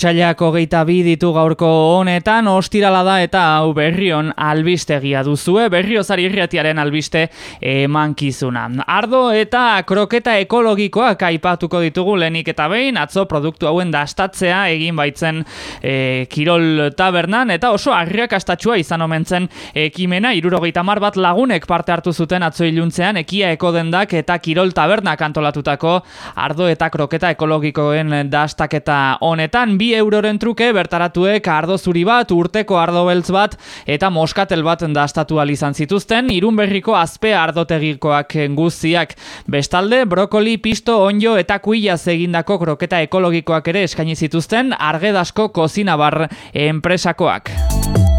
Otsailak hogeita bi ditu gaurko honetan, ostirala da eta hau berrion albistegia duzue, berriozari irretiaren albiste emankizuna. Ardo eta kroketa ekologikoak aipatuko ditugu lenik eta behin, atzo produktu hauen dastatzea egin baitzen e, Kirol Tabernan, eta oso arriak astatxua izan omentzen ekimena, irurogeita mar bat lagunek parte hartu zuten atzo iluntzean, ekia ekodendak eta Kirol Tabernak antolatutako ardo eta kroketa ekologikoen dastaketa honetan, bi euroren truke bertaratuek ardo zuri bat, urteko ardo beltz bat eta moskatel bat dastatu izan zituzten, irun berriko azpe ardotegikoak guztiak. Bestalde, brokoli, pisto, onjo eta kuila egindako kroketa ekologikoak ere eskaini zituzten argedasko kozinabar enpresakoak.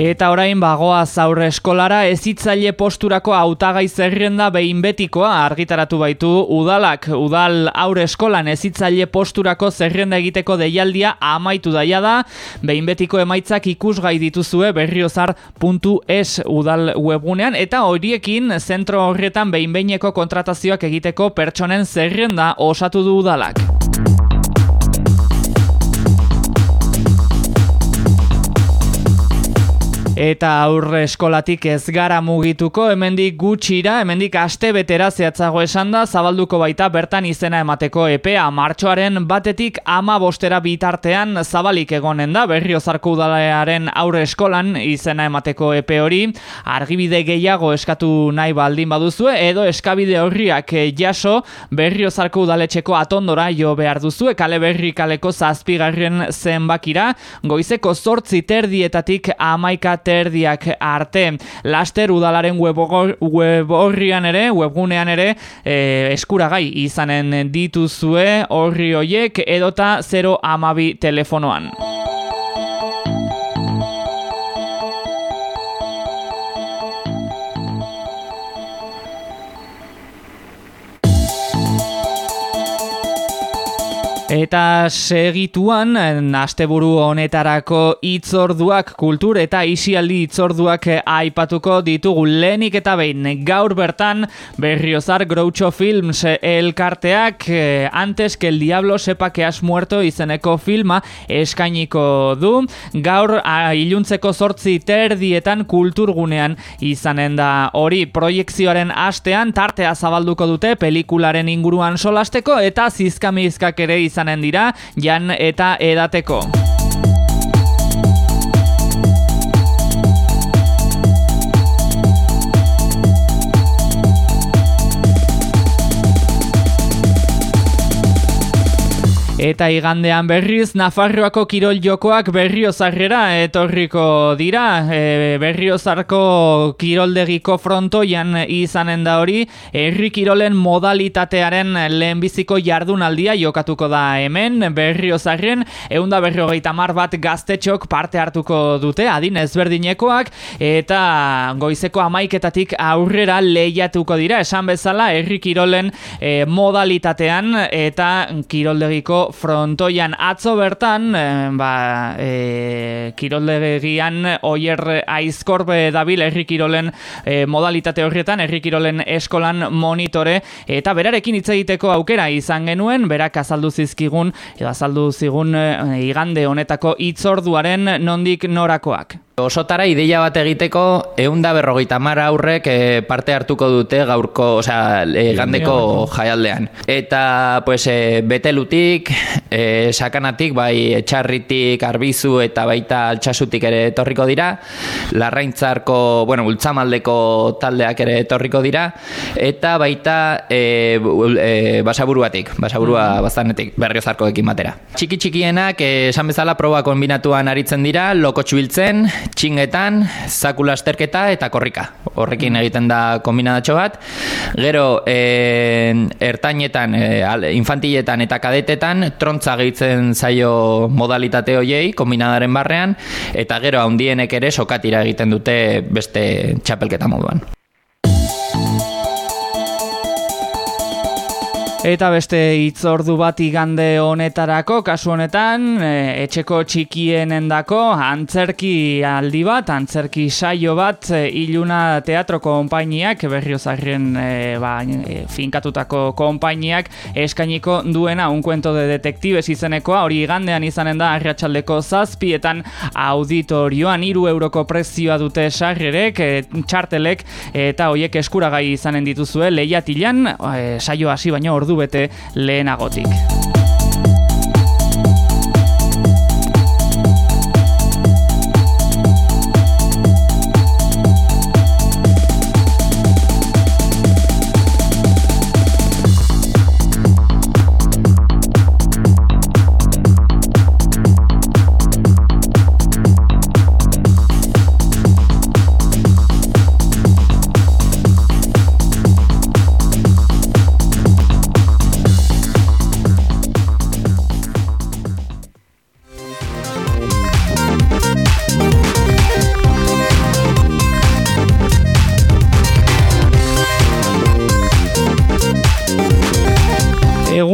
Eta orain bagoa zaurre eskolara ezitzaile posturako hautagai zerrenda behin betikoa argitaratu baitu udalak. Udal aurre eskolan ezitzaile posturako zerrenda egiteko deialdia amaitu daia da. Behin betiko emaitzak ikusgai dituzue berriozar.es udal webgunean. Eta horiekin zentro horretan behin behineko kontratazioak egiteko pertsonen zerrenda osatu du udalak. Eta aurre eskolatik ez gara mugituko, hemendik gutxira, hemendik aste betera zehatzago esan da, zabalduko baita bertan izena emateko epea. Martxoaren batetik ama bostera bitartean zabalik egonen da, berriozarko udalearen aurre eskolan izena emateko epe hori. Argibide gehiago eskatu nahi baldin baduzue, edo eskabide horriak jaso berriozarko udaletxeko atondora jo behar duzue, kale berri kaleko zazpigarren zenbakira, goizeko zortzi terdietatik amaika erdiak arte laster udalaren web horrian ere, webgunean ere e, eskuragai izanen dituzue horri hoiek edota 0 amabi telefonoan. Eta segituan, asteburu honetarako itzorduak, kultur eta isialdi itzorduak aipatuko ditugu lehenik eta behin. Gaur bertan, berriozar Groucho Films elkarteak, eh, antes que el diablo sepa que has muerto izeneko filma eskainiko du. Gaur, iluntzeko sortzi terdietan kulturgunean izanen da hori proiektzioaren astean, tartea zabalduko dute pelikularen inguruan solasteko eta zizkamizkak ere izan izanen dira jan eta edateko. Eta igandean berriz, Nafarroako kirol jokoak berriozarrera etorriko dira. E, berriozarko kiroldegiko frontoian izanen da hori, herri kirolen modalitatearen lehenbiziko jardunaldia jokatuko da hemen, berriozarren, eunda berrogeita mar bat gaztetxok parte hartuko dute, adin ezberdinekoak, eta goizeko amaiketatik aurrera lehiatuko dira, esan bezala, herri kirolen e, modalitatean eta kiroldegiko frontoian atzo bertan, e, ba, e, kiroldegian oier aizkorbe dabil herri kirolen e, modalitate horretan, herri kirolen eskolan monitore, eta berarekin hitz egiteko aukera izan genuen, berak azaldu zizkigun, edo azaldu zigun igande honetako itzorduaren nondik norakoak. Osotara ideia bat egiteko eunda berrogeita mara aurrek e, parte hartuko dute gaurko, osea, e, gandeko jaialdean. Eta, pues, e, betelutik, e, sakanatik, bai, etxarritik, arbizu eta baita altxasutik ere etorriko dira. Larraintzarko, bueno, ultzamaldeko taldeak ere etorriko dira. Eta baita e, e, basaburuatik, basaburua mm. bastanetik, berriozarko ekin batera. Txiki txikienak, esan bezala, proba kombinatuan aritzen dira, loko txubiltzen, txingetan, zakula esterketa eta korrika. Horrekin egiten da kombinadatxo bat. Gero, e, ertainetan, e, infantiletan eta kadetetan, trontza gehitzen zaio modalitate hoiei, kombinadaren barrean, eta gero, handienek ere sokatira egiten dute beste txapelketa moduan. Eta beste itzordu bat igande honetarako, kasu honetan, e, etxeko txikienendako antzerki aldi bat, antzerki saio bat, e, iluna teatro konpainiak, berriozarren e, ba, e, finkatutako konpainiak, eskainiko duena. Un cuento de detectives izenekoa, hori igandean izanen da arratsaldeko zazpietan auditorioan, iru euroko prezioa dute sarrerek, e, txartelek, eta hoiek eskuragai izanen dituzue, lehiatilan, e, saio hasi baino ordu bete lehenagotik.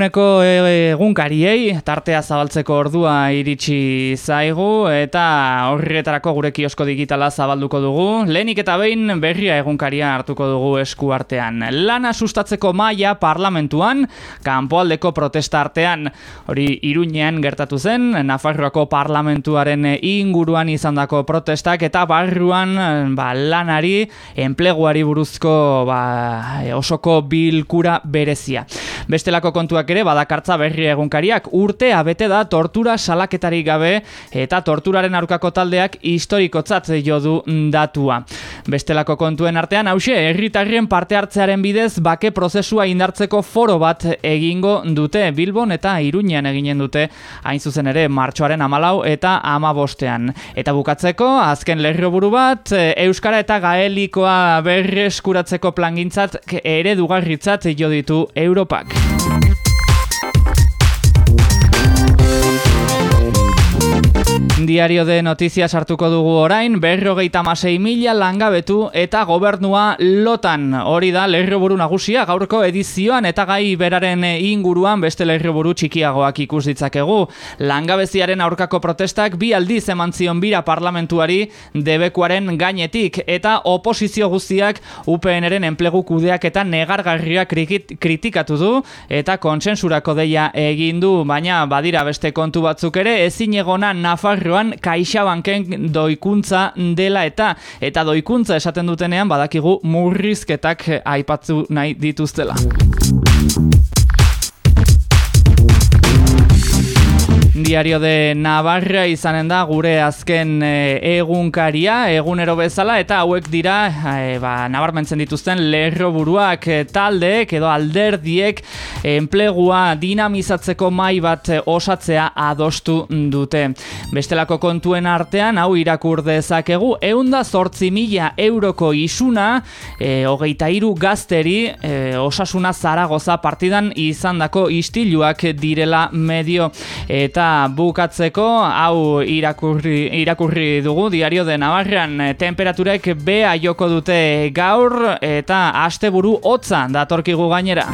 Eguneko egunkariei tartea zabaltzeko ordua iritsi zaigu eta horretarako gure kiosko digitala zabalduko dugu. Lehenik eta behin berria egunkaria hartuko dugu esku artean. Lana sustatzeko maila parlamentuan, kanpoaldeko protesta artean. Hori iruñean gertatu zen, Nafarroako parlamentuaren inguruan izandako protestak eta barruan ba, lanari, enpleguari buruzko ba, osoko bilkura berezia. Bestelako kontuak ere badakartza berri egunkariak urtea bete da tortura salaketarik gabe eta torturaren aurkako taldeak historikotzat jo du datua. Bestelako kontuen artean hause herritarrien parte hartzearen bidez bake prozesua indartzeko foro bat egingo dute Bilbon eta Iruñean eginen dute hain zuzen ere martxoaren amalau eta ama bostean. Eta bukatzeko azken lerroburu bat Euskara eta Gaelikoa berreskuratzeko plangintzat ere dugarritzat jo ditu Europak. Diario de Noticias hartuko dugu orain, berrogeita masei mila langabetu eta gobernua lotan. Hori da, lerroburu nagusia gaurko edizioan eta gai beraren inguruan beste lerroburu txikiagoak ikus ditzakegu. Langabeziaren aurkako protestak bi aldiz eman zion bira parlamentuari debekuaren gainetik eta oposizio guztiak UPNren enplegu kudeak eta negargarria kritikatu du eta kontsensurako deia egin du, baina badira beste kontu batzuk ere ezin egona Nafarro Kaixabanken Kaixa Banken doikuntza dela eta eta doikuntza esaten dutenean badakigu murrizketak aipatzu nahi dituztela. Diario de Navarra izanen da gure azken e, egunkaria, egunero bezala, eta hauek dira, e, ba, nabarmentzen dituzten lerro buruak e, taldeek edo alderdiek enplegua dinamizatzeko mai bat osatzea adostu dute. Bestelako kontuen artean, hau irakur dezakegu, eunda zortzi mila euroko isuna, e, hogeita iru gazteri, e, osasuna zaragoza partidan izandako istiluak direla medio, eta bukatzeko hau irakurri, irakurri dugu diario de Navarran temperaturek bea joko dute gaur eta asteburu hotza datorkigu gainera.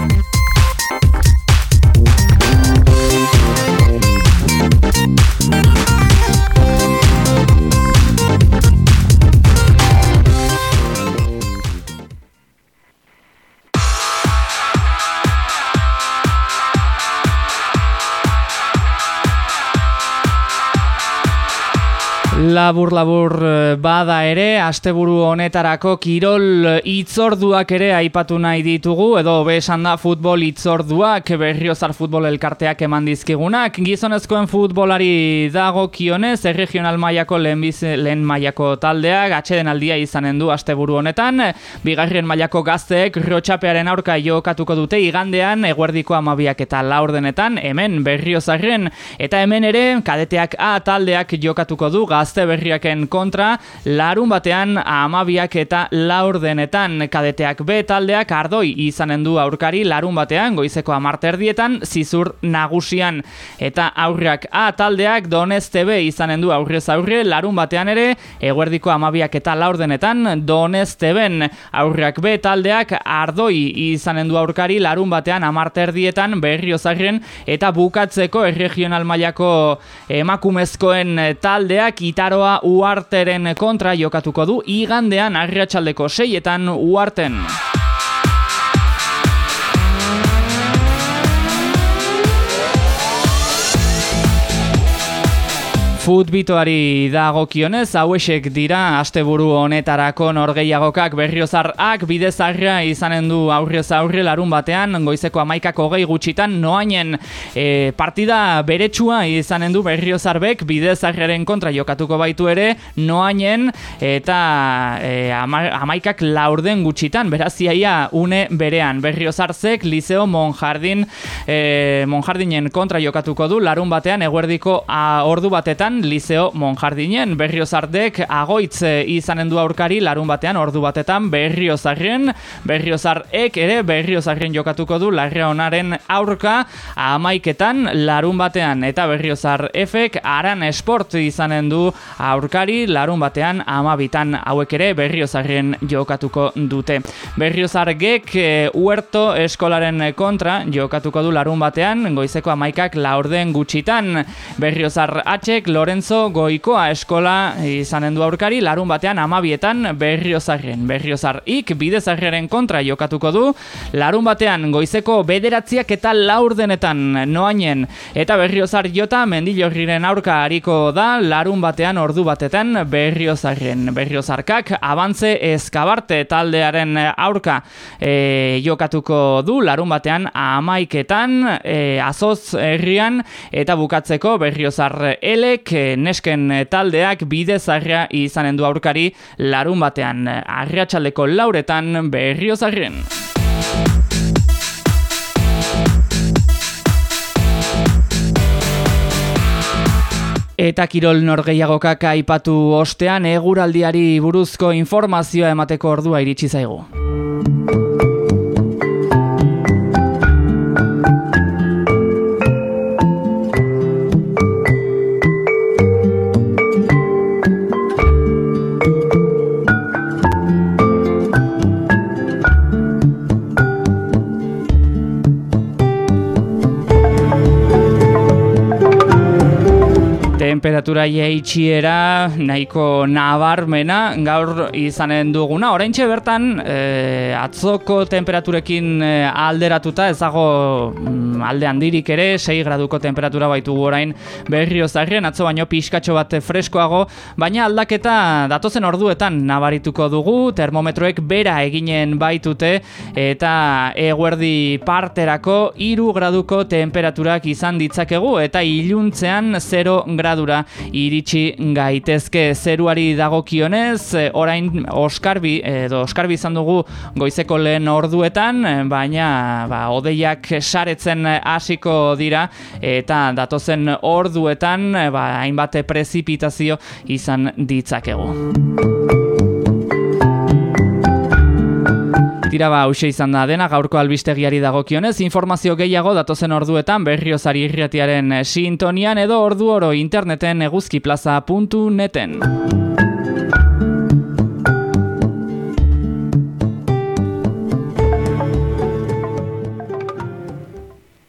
Labur labur eh, bada ere, asteburu honetarako kirol itzorduak ere aipatu nahi ditugu, edo besan da futbol itzorduak, berriozar futbol elkarteak eman dizkigunak, gizonezkoen futbolari dago kionez, erregional maiako lehen, lehen maiako taldeak, atxeden aldia izanen du asteburu honetan, bigarrien mailako gazteek rotxapearen aurka jokatuko dute igandean, eguerdiko amabiak eta laurdenetan, hemen berriozarren, eta hemen ere, kadeteak A taldeak jokatuko du gaz gazte berriaken kontra, larun batean amabiak eta laurdenetan kadeteak B taldeak ardoi izanen du aurkari larun batean goizeko amarterdietan zizur nagusian. Eta aurrak A taldeak Donez TV izanen du aurrez aurre larun batean ere eguerdiko amabiak eta laurdenetan Donez TV aurrak B taldeak ardoi izanen du aurkari larun batean amarterdietan berriozarren eta bukatzeko erregional mailako emakumezkoen taldeak itaroa uarteren kontra jokatuko du igandean arriatxaldeko seietan uarten. Futbitoari dagokionez, hauesek dira asteburu honetarako norgeiagokak berriozarak bidezarra izanen du aurrez aurre larun batean, goizeko amaikako gehi gutxitan, noainen. E, partida beretsua izanen du berriozarbek bidezarraren kontra jokatuko baitu ere, noainen eta e, amaikak laurden gutxitan, beraziaia une berean, berriozarzek, Liceo Monjardin, e, Monjardinen kontra jokatuko du, larun batean, eguerdiko a, ordu batetan, Liceo Monjardinen berriozardek agoitz eh, izanen du aurkari larun batean ordu batetan berriozarren berriozarek ere berriozarren jokatuko du larria honaren aurka amaiketan larun batean. Eta berriozar efek aran esport izanen du aurkari larun batean amabitan. Hauek ere berriozarren jokatuko dute. Berriozargek e, uerto eskolaren kontra jokatuko du larun batean. Goizeko amaikak laurden gutxitan. Berriozar atxek Lorenzo Goikoa eskola izanen du aurkari larun batean amabietan berriozarren. Berriozar ik bidezarren kontra jokatuko du larun batean goizeko bederatziak eta laurdenetan noainen eta berriozar jota mendilorriren aurka hariko da larun batean ordu batetan berriozarren. Berriozarkak abantze eskabarte taldearen aurka e, jokatuko du larun batean amaiketan e, azoz herrian eta bukatzeko berriozar elek nesken taldeak bide zarra izanen du aurkari larun batean arriatxaldeko lauretan berrio zarren. Eta kirol norgeiagokak aipatu ostean eguraldiari buruzko informazioa emateko ordua iritsi zaigu. Temperatura jaitxiera nahiko nabarmena gaur izanen duguna. Oraintxe bertan e, atzoko temperaturekin e, alderatuta ez dago mm, alde handirik ere 6 graduko temperatura baitu orain berrio zarrien atzo baino pixkatxo bat freskoago, baina aldaketa datozen orduetan nabarituko dugu, termometroek bera eginen baitute eta eguerdi parterako 3 graduko temperaturak izan ditzakegu eta iluntzean 0 gradura iritsi gaitezke zeruari dagokionez eh, orain oskarbi edo oskarbi izan dugu goizeko lehen orduetan baina ba, odeiak saretzen hasiko dira eta datozen orduetan ba, hainbat prezipitazio izan ditzakegu. Tira ba, hause izan da dena, gaurko albistegiari dagokionez, informazio gehiago datozen orduetan berriozari irriatiaren sintonian edo ordu oro interneten eguzkiplaza.neten.